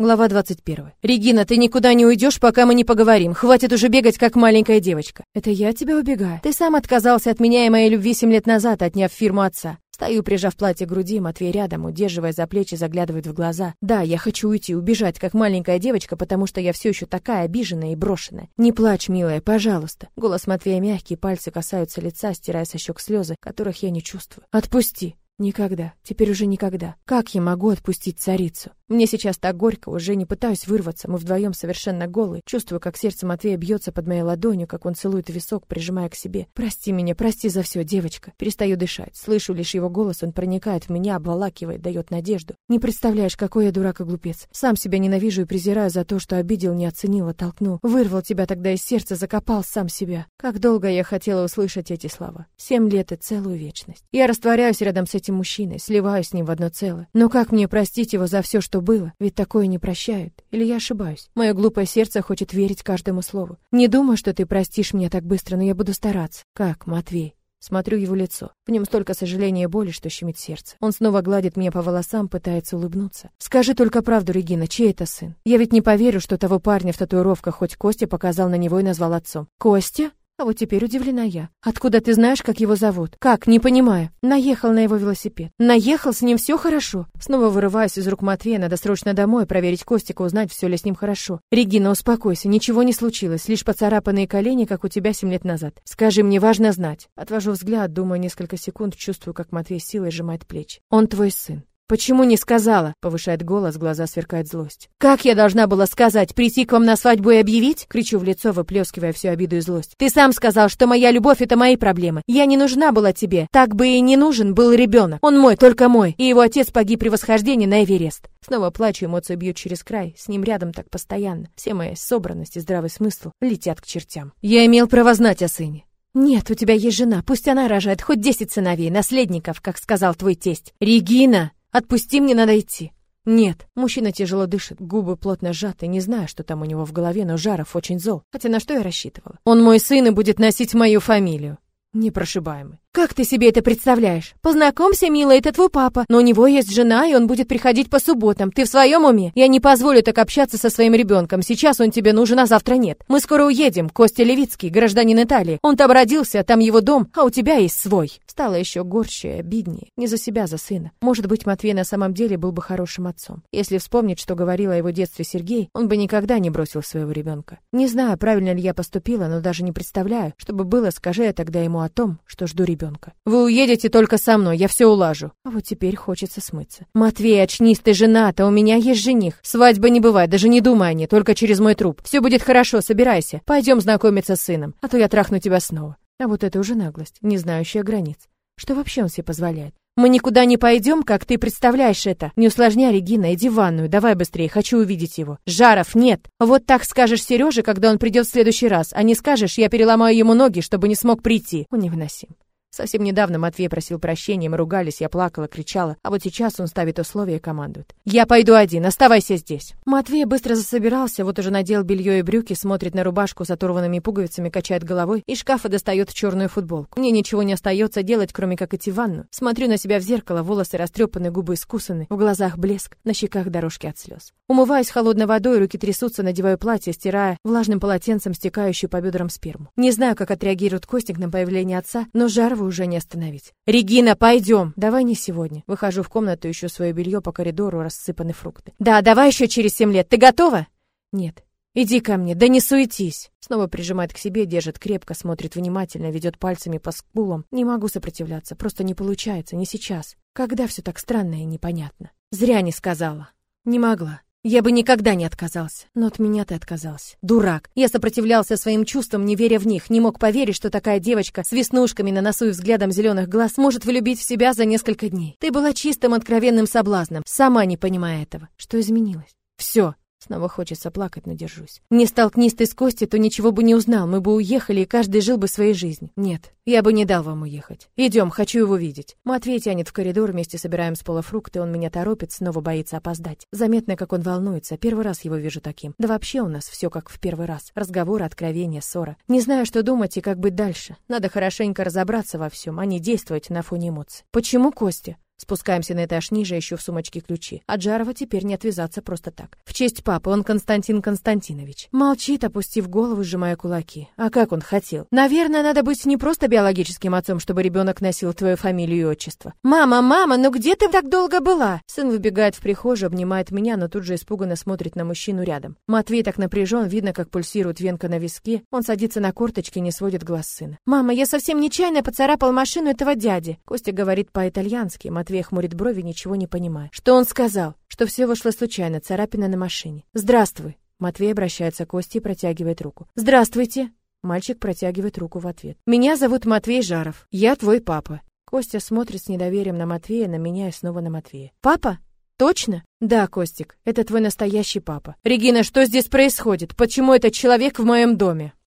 Глава 21. «Регина, ты никуда не уйдешь, пока мы не поговорим. Хватит уже бегать, как маленькая девочка». «Это я тебя убегаю. Ты сам отказался от меня и моей любви семь лет назад, отняв фирму отца. Стою, прижав платье к груди, Матвей рядом, удерживая за плечи, заглядывает в глаза. Да, я хочу уйти, убежать, как маленькая девочка, потому что я все еще такая обиженная и брошенная. Не плачь, милая, пожалуйста. Голос Матвея мягкий, пальцы касаются лица, стирая со щек слезы, которых я не чувствую. Отпусти. Никогда. Теперь уже никогда. Как я могу отпустить царицу? Мне сейчас так горько, уже не пытаюсь вырваться. Мы вдвоем совершенно голые. Чувствую, как сердце Матвея бьется под моей ладонью, как он целует висок, прижимая к себе. Прости меня, прости за все, девочка. Перестаю дышать. Слышу лишь его голос, он проникает в меня, обволакивает, дает надежду. Не представляешь, какой я дурак и глупец. Сам себя ненавижу и презираю за то, что обидел, не оценил, оттолкнул. Вырвал тебя тогда из сердца, закопал сам себя. Как долго я хотела услышать эти слова. Семь лет и целую вечность. Я растворяюсь рядом с этим мужчиной, сливаюсь с ним в одно целое. Но как мне простить его за все, что что было, ведь такое не прощают. Или я ошибаюсь? Мое глупое сердце хочет верить каждому слову. Не думаю, что ты простишь меня так быстро, но я буду стараться. Как, Матвей? Смотрю его лицо. В нем столько сожаления и боли, что щемит сердце. Он снова гладит меня по волосам, пытается улыбнуться. «Скажи только правду, Регина, чей это сын? Я ведь не поверю, что того парня в татуировках хоть Костя показал на него и назвал отцом». «Костя?» А вот теперь удивлена я. Откуда ты знаешь, как его зовут? Как? Не понимаю. Наехал на его велосипед. Наехал, с ним все хорошо. Снова вырываюсь из рук Матвея, надо срочно домой проверить Костика, узнать, все ли с ним хорошо. Регина, успокойся, ничего не случилось, лишь поцарапанные колени, как у тебя семь лет назад. Скажи мне, важно знать. Отвожу взгляд, думаю несколько секунд, чувствую, как Матвей силой сжимает плечи. Он твой сын. «Почему не сказала?» — повышает голос, глаза сверкает злость. «Как я должна была сказать? Прийти к вам на свадьбу и объявить?» — кричу в лицо, выплескивая всю обиду и злость. «Ты сам сказал, что моя любовь — это мои проблемы. Я не нужна была тебе. Так бы и не нужен был ребенок. Он мой, только мой. И его отец погиб при восхождении на Эверест». Снова плачу, эмоции бьют через край. С ним рядом так постоянно. Все мои собранность и здравый смысл летят к чертям. «Я имел право знать о сыне. «Нет, у тебя есть жена, пусть она рожает хоть десять сыновей, наследников, как сказал твой тесть. Регина!» Отпусти, мне надо идти. Нет, мужчина тяжело дышит, губы плотно сжаты, не знаю, что там у него в голове, но Жаров очень зол. Хотя на что я рассчитывала? Он мой сын и будет носить мою фамилию. Непрошибаемый. Как ты себе это представляешь? Познакомься, милая, это твой папа, но у него есть жена, и он будет приходить по субботам. Ты в своем уме? Я не позволю так общаться со своим ребенком. Сейчас он тебе нужен, а завтра нет. Мы скоро уедем. Костя Левицкий, гражданин Италии. Он там родился, там его дом, а у тебя есть свой. Стало еще горче и обиднее. Не за себя, за сына. Может быть, Матвей на самом деле был бы хорошим отцом. Если вспомнить, что говорил о его детстве Сергей, он бы никогда не бросил своего ребенка. Не знаю, правильно ли я поступила, но даже не представляю, чтобы было, скажи я тогда ему о том, что жду ребенка ребенка. Вы уедете только со мной, я все улажу. А вот теперь хочется смыться. Матвей, очнись, ты женат, а у меня есть жених. Свадьбы не бывает, даже не думай о ней, только через мой труп. Все будет хорошо, собирайся. Пойдем знакомиться с сыном, а то я трахну тебя снова. А вот это уже наглость, не знающая границ. Что вообще он себе позволяет? Мы никуда не пойдем, как ты представляешь это. Не усложняй, Регина, иди в ванную, давай быстрее, хочу увидеть его. Жаров, нет. Вот так скажешь Сереже, когда он придет в следующий раз, а не скажешь, я переломаю ему ноги, чтобы не смог прийти. Он невыносим. Совсем недавно Матвей просил прощения, мы ругались, я плакала, кричала, а вот сейчас он ставит условия и командует. «Я пойду один, оставайся здесь». Матвей быстро засобирался, вот уже надел белье и брюки, смотрит на рубашку с оторванными пуговицами, качает головой, из шкафа достает черную футболку. Мне ничего не остается делать, кроме как идти в ванну. Смотрю на себя в зеркало, волосы растрепаны, губы искусаны, в глазах блеск, на щеках дорожки от слез. Умываюсь холодной водой, руки трясутся, надеваю платье, стирая влажным полотенцем стекающую по бедрам сперму. Не знаю, как отреагирует Костик на появление отца, но жар Жарова уже не остановить. «Регина, пойдем!» «Давай не сегодня». Выхожу в комнату, ищу свое белье по коридору, рассыпаны фрукты. «Да, давай еще через семь лет. Ты готова?» «Нет». «Иди ко мне, да не суетись!» Снова прижимает к себе, держит крепко, смотрит внимательно, ведет пальцами по скулам. Не могу сопротивляться, просто не получается, не сейчас. Когда все так странно и непонятно? Зря не сказала. Не могла. Я бы никогда не отказался, но от меня ты отказался. Дурак. Я сопротивлялся своим чувствам, не веря в них, не мог поверить, что такая девочка с веснушками на носу и взглядом зеленых глаз может влюбить в себя за несколько дней. Ты была чистым, откровенным соблазном, сама не понимая этого. Что изменилось? Все, Снова хочется плакать, но держусь. Не столкнись ты с Костей, то ничего бы не узнал. Мы бы уехали, и каждый жил бы своей жизнью. Нет, я бы не дал вам уехать. Идем, хочу его видеть. Матвей тянет в коридор, вместе собираем с пола фрукты, он меня торопит, снова боится опоздать. Заметно, как он волнуется. Первый раз его вижу таким. Да вообще у нас все как в первый раз. Разговоры, откровения, ссора. Не знаю, что думать и как быть дальше. Надо хорошенько разобраться во всем, а не действовать на фоне эмоций. Почему Костя? Спускаемся на этаж ниже, ищу в сумочке ключи. От Жарова теперь не отвязаться просто так. В честь папы, он Константин Константинович. Молчит, опустив голову, сжимая кулаки. А как он хотел? Наверное, надо быть не просто биологическим отцом, чтобы ребенок носил твою фамилию и отчество. «Мама, мама, ну где ты так долго была?» Сын выбегает в прихожую, обнимает меня, но тут же испуганно смотрит на мужчину рядом. Матвей так напряжен, видно, как пульсирует венка на виске. Он садится на корточки и не сводит глаз сына. «Мама, я совсем нечаянно поцарапал машину этого дяди». Костя говорит по-итальянски. Матвей хмурит брови, ничего не понимая. Что он сказал? Что все вышло случайно, царапина на машине. «Здравствуй». Матвей обращается к Косте и протягивает руку. «Здравствуйте». Мальчик протягивает руку в ответ. «Меня зовут Матвей Жаров. Я твой папа». Костя смотрит с недоверием на Матвея, на меня и снова на Матвея. «Папа? Точно?» «Да, Костик, это твой настоящий папа». «Регина, что здесь происходит? Почему этот человек в моем доме?»